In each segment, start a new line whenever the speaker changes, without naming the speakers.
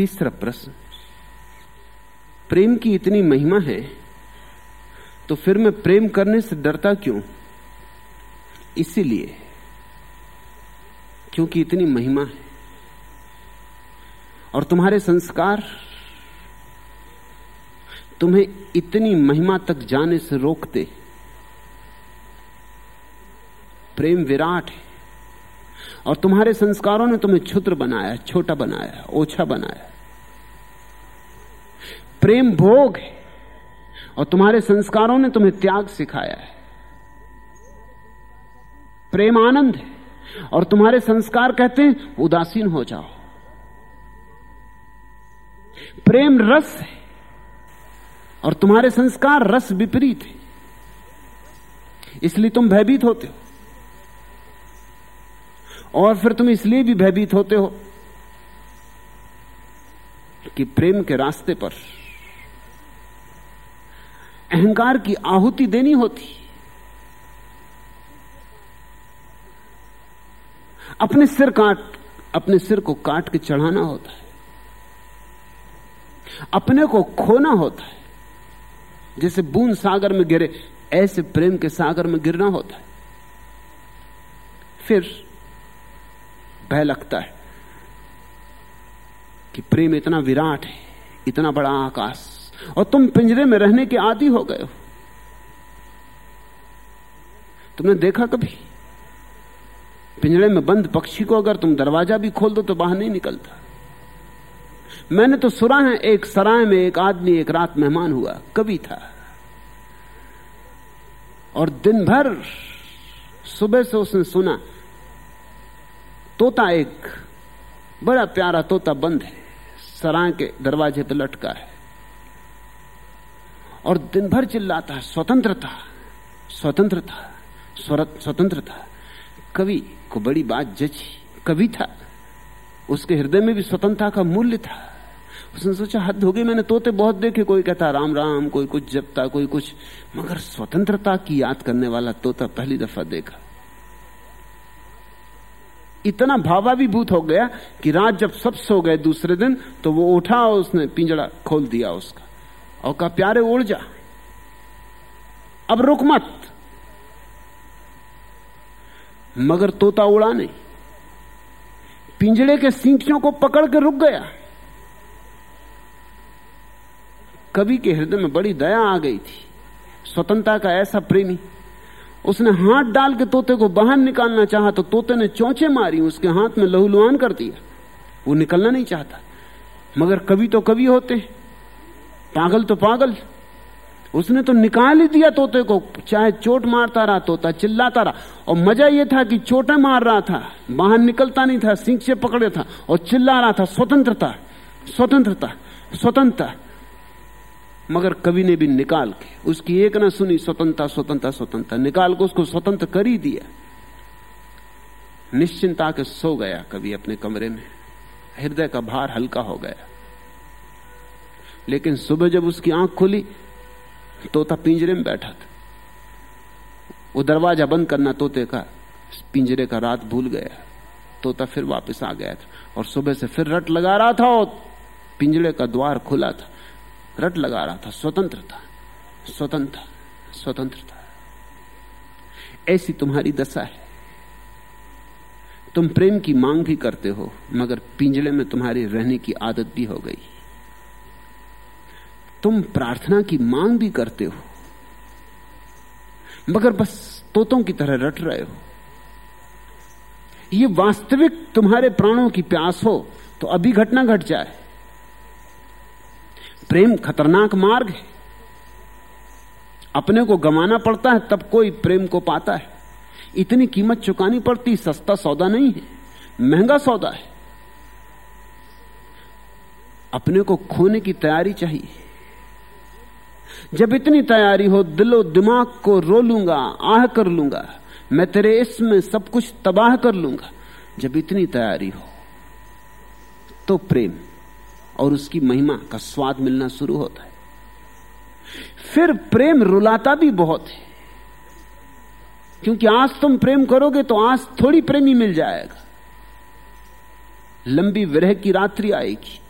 तीसरा प्रश्न, प्रेम की इतनी महिमा है तो फिर मैं प्रेम करने से डरता क्यों? इसीलिए, क्योंकि इतनी महिमा है। और तुम्हारे संस्कार, तुम्हें इतनी महिमा तक जाने से रोकते। प्रेम विराट है। और तुम्हारे संस्कारों ने तुम्हें क्षुद्र बनाया, छोटा बनाया, ओछा बनाया। प्रेम भोग है, और तुम्हारे संस्कारों ने तुम्हें त्याग सिखाया है। प्रेम आनंद है, और तुम्हारे संस्कार कहते हैं, उदासीन हो जाओ। प्रेम रस है, और तुम्हारे संस्कार रस विपरीत है। इसलिए तुम भयभीत होते हो। और फिर तुम इसलिए भी भयभीत होते हो कि प्रेम के रास्ते पर अहंकार की आहुति देनी होती। अपने सिर काट, अपने सिर को काट के चढ़ाना होता है। अपने को खोना होता है। जैसे बूंद सागर में गिरे, ऐसे प्रेम के सागर में गिरना होता है। फिर भय लगता है कि प्रेम इतना विराट है, इतना बड़ा आकाश, और तुम पिंजरे में रहने के आदि हो गए हो। तुमने देखा कभी? पिंजरे में बंद पक्षी को अगर तुम दरवाज़ा भी खोल दो तो बाहर नहीं निकलता। मैंने तो सुना है एक सराय में एक आदमी एक रात मेहमान हुआ कभी था। और दिन भर सुबह से उसने सुना तोता एक बड़ा प्यारा तोता बंद है। सराय के दरवाजे पर लटका है। और दिन भर चिल्लाता है, स्वतंत्रता स्वतंत्रता स्वतंत्रता। कवि को बड़ी बात जची। कवि था। उसके हृदय में भी स्वतंत्रता का मूल्य था। उसने सोचा, हद हो गई, मैंने तोते बहुत देखे। कोई कहता, राम राम, कोई कुछ जपता, कोई कुछ। मगर स्वतंत्रता की याद करने वाला तोता पहली दफ़ा देखा। इतना भावाभिभूत हो गया कि रात जब सब सो गए दूसरे दिन तो वो उठा और उसने पिंजड़ा खोल दिया उसका। और कहा, प्यारे, उड़ जा। अब रुक मत। मगर तोता उड़ा नहीं। पिंजड़े के सींटियों को पकड़ के रुक गया। कवि के हृदय में बड़ी दया आ गई थी। स्वतंत्रता का ऐसा प्रेमी उसने हाथ डाल के तोते को बाहर निकालना चाहा तो तोते ने चौंचे मारी, उसके हाथ में लहूलुहान कर दिया। वो निकलना नहीं चाहता। मगर कभी तो कभी होते पागल तो पागल। उसने तो निकाल ही दिया तोते को। चाहे चोट मारता रहा, तोता चिल्लाता रहा। और मज़ा यह था कि चोटें मार रहा था। बाहर निकलता नहीं था सिंह से पकड़े था और चिल्ला रहा था, स्वतंत्रता स्वतंत्रता स्वतंत्रता। मगर कवि ने भी निकाल के उसकी एक ना सुनी, स्वतंत्रता स्वतंत्रता स्वतंत्रता। निकाल के उसको स्वतंत्र कर ही दिया। निश्चिंता के सो गया कवि अपने कमरे में। हृदय का भार हल्का हो गया। लेकिन सुबह जब उसकी आँख खुली, तोता पिंजरे में बैठा था। वो दरवाज़ा बंद करना तोते का, पिंजरे का रात भूल गया। तोता फिर वापस आ गया था और सुबह से फिर रट लगा रहा था और पिंजरे का द्वार खुला था। रट लगा रहा था स्वतंत्रता स्वतंत्रता स्वतंत्रता ऐसी तुम्हारी दशा है। तुम प्रेम की मांग भी करते हो, मगर पिंजड़े में तुम्हारी रहने की आदत भी हो गई। तुम प्रार्थना की मांग भी करते हो, मगर बस तोतों की तरह रट रहे हो। ये वास्तविक तुम्हारे प्राणों की प्यास हो तो अभी घटना घट जाए। प्रेम खतरनाक मार्ग है। अपने को गमाना पड़ता है, तब कोई प्रेम को पाता है। इतनी कीमत चुकानी पड़ती, सस्ता सौदा नहीं है, महँगा सौदा है। अपने को खोने की तैयारी चाहिए। जब इतनी तैयारी हो, दिलो दिमाग को रो लूँगा, आह कर लूँगा, मैं तेरे इसमें सब कुछ तबाह कर लूँगा। जब इतनी तैयारी हो तो प्रेम। और उसकी महिमा का स्वाद मिलना शुरू होता है। फिर प्रेम रुलाता भी बहुत है। क्योंकि आज तुम प्रेम करोगे तो आज थोड़ी प्रेमी मिल जाएगा। लंबी विरह की रात्रि आएगी,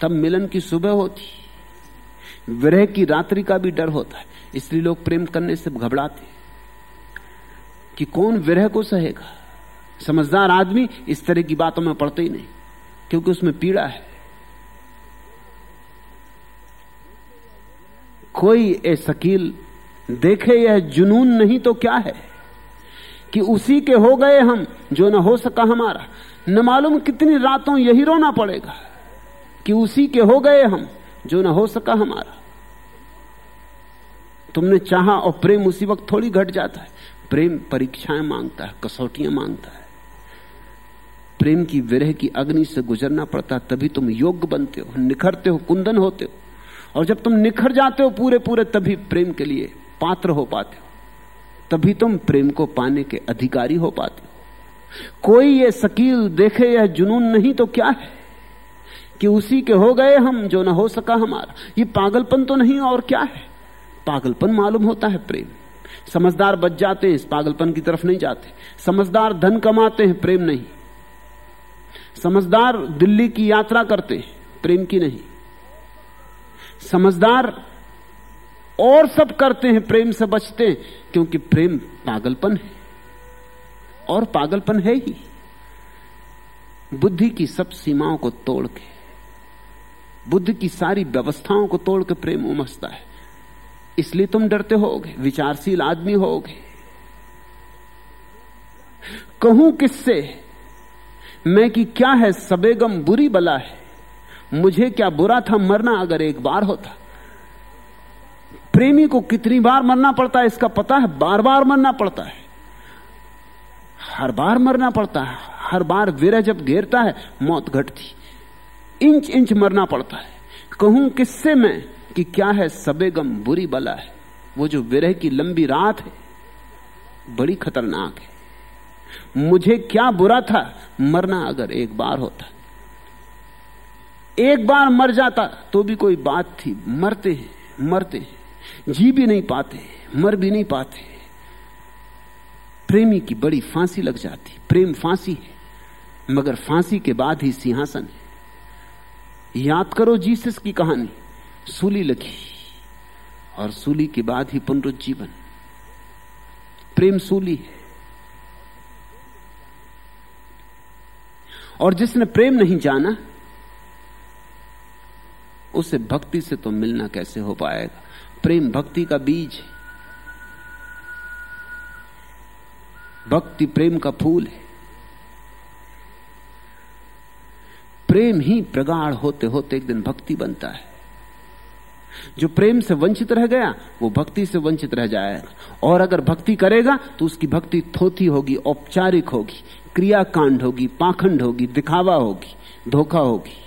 तब मिलन की सुबह होती। विरह की रात्रि का भी डर होता है, इसलिए लोग प्रेम करने से घबराते कि कौन विरह को सहेगा। समझदार आदमी इस तरह की बातों में पड़ते ही नहीं, क्योंकि उसमें पीड़ा है। कोई ए शकील देखे यह जुनून नहीं तो क्या है? कि उसी के हो गए हम, जो न हो सका हमारा। न मालूम कितनी रातों यही रोना पड़ेगा कि उसी के हो गए हम, जो न हो सका हमारा। तुमने चाहा और प्रेम उसी वक्त थोड़ी घट जाता है। प्रेम परीक्षाएँ माँगता है, कसौटियाँ माँगता है। प्रेम की विरह की अग्नि से गुजरना पड़ता तभी तुम योग्य बनते हो, निखरते हो, कुंदन होते हो। और जब तुम निखर जाते हो पूरे पूरे, तभी प्रेम के लिए पात्र हो पाते हो। तभी तुम प्रेम को पाने के अधिकारी हो पाते हो। कोई ये शकील देखे यह जुनून नहीं तो क्या है? कि उसी के हो गए हम जो ना हो सका हमारा। ये पागलपन तो नहीं, और क्या है? पागलपन मालूम होता है प्रेम। समझदार बच जाते हैं, इस पागलपन की तरफ़ नहीं जाते। समझदार धन कमाते हैं, प्रेम नहीं। समझदार दिल्ली की यात्रा करते हैं, प्रेम की नहीं। समझदार और सब करते हैं, प्रेम से बचते हैं, क्योंकि प्रेम पागलपन है। और पागलपन है ही। बुद्धि की सब सीमाओं को तोड़ के, बुद्धि की सारी व्यवस्थाओं को तोड़ के प्रेम उमसता है। इसलिए तुम डरते होगे, विचारशील आदमी होगे। कहूँ किससे? मैं कि क्या है सबेगम बुरी बला है? मुझे क्या बुरा था? मरना अगर एक बार होता। प्रेमी को कितनी बार मरना पड़ता है इसका पता है? बार बार मरना पड़ता है। हर बार मरना पड़ता है। हर बार विरह जब घेरता है, मौत घटती। इंच इंच मरना पड़ता है। कहूँ किससे मैं कि क्या है सबेगम बुरी बला है? वो जो विरह की लंबी रात है, बड़ी खतरनाक है। मुझे क्या बुरा था? मरना अगर एक बार होता। एक बार मर जाता तो भी कोई बात थी। मरते हैं मरते हैं। जी भी नहीं पाते, मर भी नहीं पाते। प्रेमी की बड़ी फांसी लग जाती। प्रेम फांसी है, मगर फांसी के बाद ही सिंहासन है। याद करो जीसस की कहानी, सूली लगी और सूली के बाद ही पुनरुज्जीवन। प्रेम सूली है। और जिसने प्रेम नहीं जाना उसे भक्ति से तो मिलना कैसे हो पाएगा? प्रेम भक्ति का बीज है। भक्ति प्रेम का फूल है। प्रेम ही प्रगाढ़ होते होते एक दिन भक्ति बनता है। जो प्रेम से वंचित रह गया, वो भक्ति से वंचित रह जाएगा। और अगर भक्ति करेगा तो उसकी भक्ति थोथी होगी, औपचारिक होगी, क्रियाकांड होगी, पाखंड होगी, दिखावा होगी, धोखा होगी।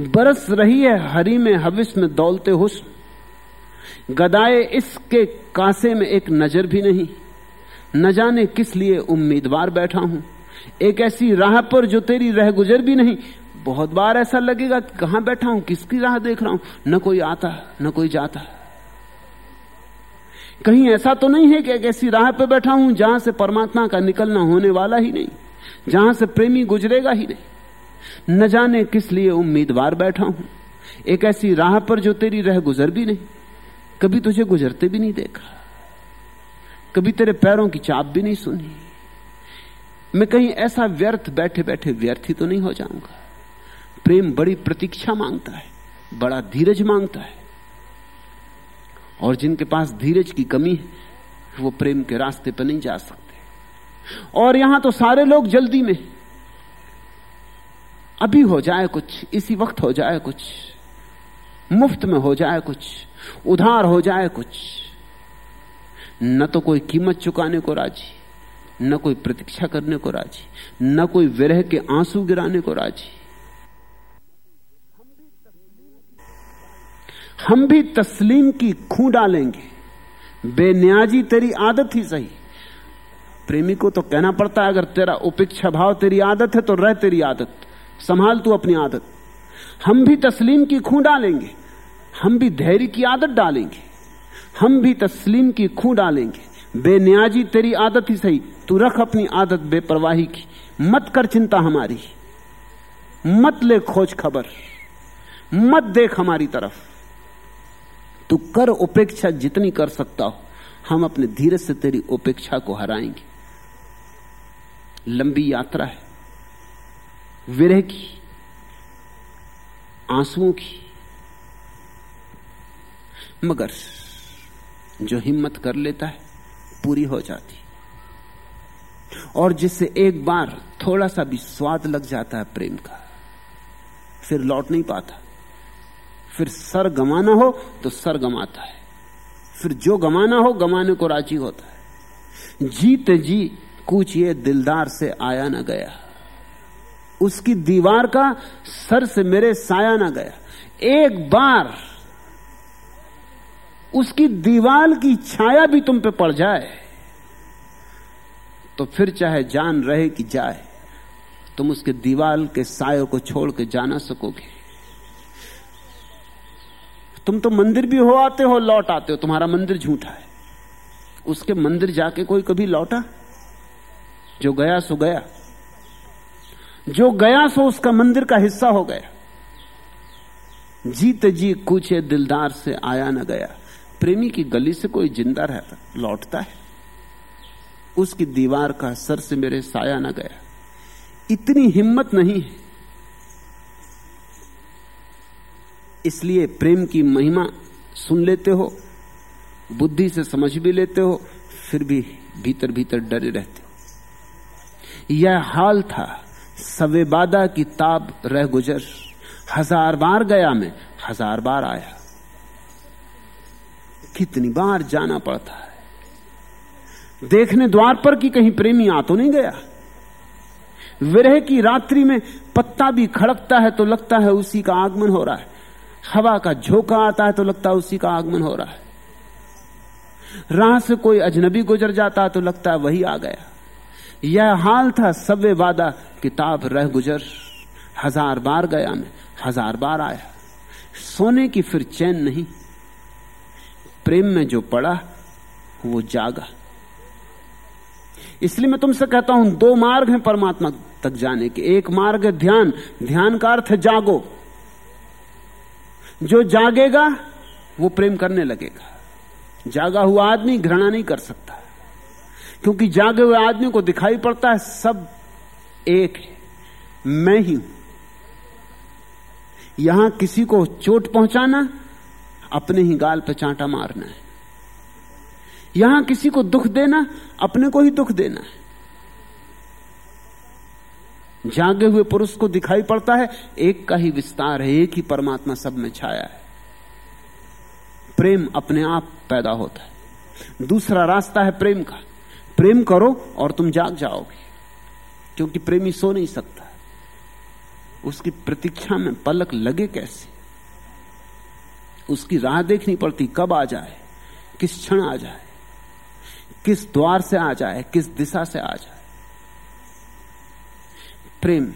बरस रही है हरी में, हविस में दौलते हुस्न गदाए इसके कासे में एक नज़र भी नहीं। न जाने किस लिए उम्मीदवार बैठा हूँ। एक ऐसी राह पर जो तेरी रह गुजर भी नहीं। बहुत बार ऐसा लगेगा कहाँ बैठा हूँ, किसकी राह देख रहा हूँ। न कोई आता, न कोई जाता। कहीं ऐसा तो नहीं है कि एक ऐसी राह पर बैठा हूँ जहाँ से परमात्मा का निकलना होने वाला ही नहीं, जहाँ से प्रेमी गुजरेगा ही नहीं। न जाने किस लिए उम्मीदवार बैठा हूँ। एक ऐसी राह पर जो तेरी रह गुजर भी नहीं, कभी तुझे गुजरते भी नहीं देखा, कभी तेरे पैरों की चाप भी नहीं सुनी। मैं कहीं ऐसा व्यर्थ बैठे बैठे व्यर्थ ही तो नहीं हो जाऊँगा। प्रेम बड़ी प्रतीक्षा माँगता है, बड़ा धीरज माँगता है। और जिनके पास धीरज की कमी है, वो प्रेम के रास्ते पर नहीं जा सकते। और यहाँ तो सारे लोग जल्दी में अभी हो जाए कुछ, इसी वक्त हो जाए कुछ, मुफ़्त में हो जाए कुछ, उधार हो जाए कुछ, न तो कोई कीमत चुकाने को राज़ी, न कोई प्रतीक्षा करने को राज़ी, न कोई विरह के आँसू गिराने को राज़ी। हम भी तस्लीम की खू डालेंगे। बेनियाजी तेरी आदत ही सही। प्रेमी को तो कहना पड़ता है, अगर तेरा उपेक्षा भाव तेरी आदत है तो रह तेरी आदत। संभाल तू अपनी आदत। हम भी तस्लीम की खू डालेंगे। हम भी धैर्य की आदत डालेंगे। हम भी तस्लीम की खूं डालेंगे। बेनियाजी, तेरी आदत ही सही। तू रख अपनी आदत बेपरवाही की। मत कर चिंता हमारी। मत ले खोज खबर। मत देख हमारी तरफ़। तू कर उपेक्षा जितनी कर सकता हो। हम अपने धीरे से तेरी उपेक्षा को हराएँगे। लंबी यात्रा है। विरह की, आंसुओं की। मगर जो हिम्मत कर लेता है, पूरी हो जाती। और जिससे एक बार थोड़ा सा भी स्वाद लग जाता है प्रेम का, फिर लौट नहीं पाता। फिर सर गमाना हो तो सर गमाता है। फिर जो गमाना हो, गमाने को राज़ी होता है। जीत जी कुछ ये दिलदार से आया ना गया। उसकी दीवार का सर से मेरे साया ना गया। एक बार उसकी दीवार की छाया भी तुम पे पड़ जाए तो फिर चाहे जान रहे कि जाए, तुम उसके दीवार के सायों को छोड़ के जाना सकोगे। तुम तो मंदिर भी हो आते हो, लौट आते हो, तुम्हारा मंदिर झूठा है। उसके मंदिर जाके कोई कभी लौटा? जो गया, सो गया। जो गया सो उसका मंदिर का हिस्सा हो गया। जीते जी कुछ दिलदार से आया न गया। प्रेमी की गली से कोई ज़िंदा रहता लौटता है। उसकी दीवार का सर से मेरे साया न गया। इतनी हिम्मत नहीं है। इसलिए प्रेम की महिमा सुन लेते हो, बुद्धि से समझ भी लेते हो, फिर भी भीतर भीतर डरे रहते हो। यह हाल था सवेबादा की ताब रह गुजर। हज़ार बार गया मैं, हज़ार बार आया। कितनी बार जाना पड़ता है। देखने द्वार पर कि कहीं प्रेमी आ तो नहीं गया। विरह की रात्रि में पत्ता भी खड़कता है तो लगता है उसी का आगमन हो रहा है। हवा का झोंका आता है तो लगता है उसी का आगमन हो रहा है। राह से कोई अजनबी गुजर जाता है तो लगता है वही आ गया। यह हाल था सवे वादा, किताब रह गुजर। हज़ार बार गया मैं, हज़ार बार आया। सोने की फिर चैन नहीं। प्रेम में जो पड़ा, वो जागा। इसलिए मैं तुमसे कहता हूँ, दो मार्ग हैं परमात्मा तक जाने के। एक मार्ग है ध्यान। ध्यान का अर्थ जागो। जो जागेगा, वो प्रेम करने लगेगा। जागा हुआ आदमी घृणा नहीं कर सकता। क्योंकि जागे हुए आदमी को दिखाई पड़ता है, सब एक है। मैं ही हूँ। यहाँ किसी को चोट पहुंचाना, अपने ही गाल पर चांटा मारना है। यहाँ किसी को दुख देना, अपने को ही दुख देना है। जागे हुए पुरुष को दिखाई पड़ता है, एक का ही विस्तार है, एक ही परमात्मा सब में छाया है। प्रेम अपने आप पैदा होता है। दूसरा रास्ता है प्रेम का। प्रेम करो और तुम जाग जाओगे, क्योंकि प्रेमी सो नहीं सकता। उसकी प्रतीक्षा में पलक लगे कैसे? उसकी राह देखनी पड़ती कब आ जाए, किस क्षण आ जाए, किस द्वार से आ जाए, किस दिशा से आ जाए। प्रेम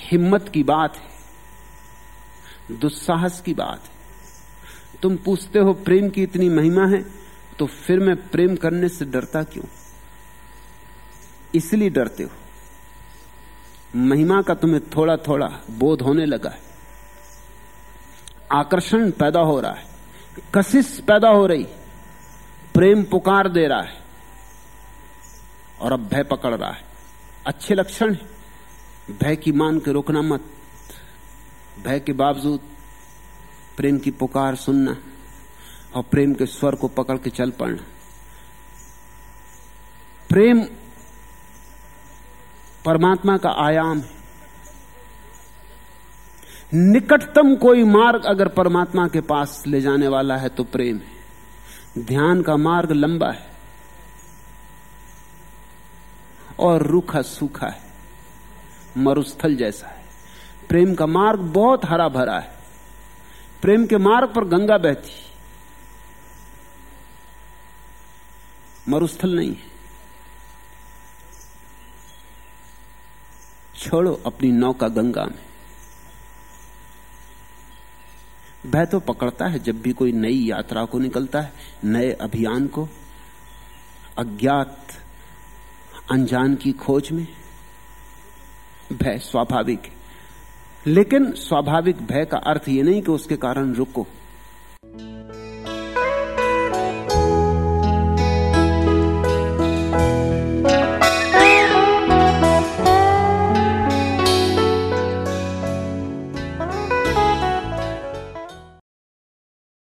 हिम्मत की बात है, दुस्साहस की बात है। तुम पूछते हो प्रेम की इतनी महिमा है तो फिर मैं प्रेम करने से डरता क्यों? इसलिए डरते हो। महिमा का तुम्हें थोड़ा थोड़ा बोध होने लगा है। आकर्षण पैदा हो रहा है। कशिश पैदा हो रही। प्रेम पुकार दे रहा है। और अब भय पकड़ रहा है। अच्छे लक्षण है। भय की मान के रोकना मत। भय के बावजूद प्रेम की पुकार सुनना। और प्रेम के स्वर को पकड़ के चल पड़ना। प्रेम परमात्मा का आयाम है। निकटतम कोई मार्ग अगर परमात्मा के पास ले जाने वाला है तो प्रेम है। ध्यान का मार्ग लंबा है। और रूखा सूखा है। मरुस्थल जैसा है। प्रेम का मार्ग बहुत हरा भरा है। प्रेम के मार्ग पर गंगा बहती मरुस्थल नहीं है। छोड़ो अपनी नौका गंगा में। भय तो पकड़ता है जब भी कोई नई यात्रा को निकलता है, नए अभियान को। अज्ञात अनजान की खोज में भय स्वाभाविक है। लेकिन स्वाभाविक भय का अर्थ यह नहीं कि उसके कारण रुको।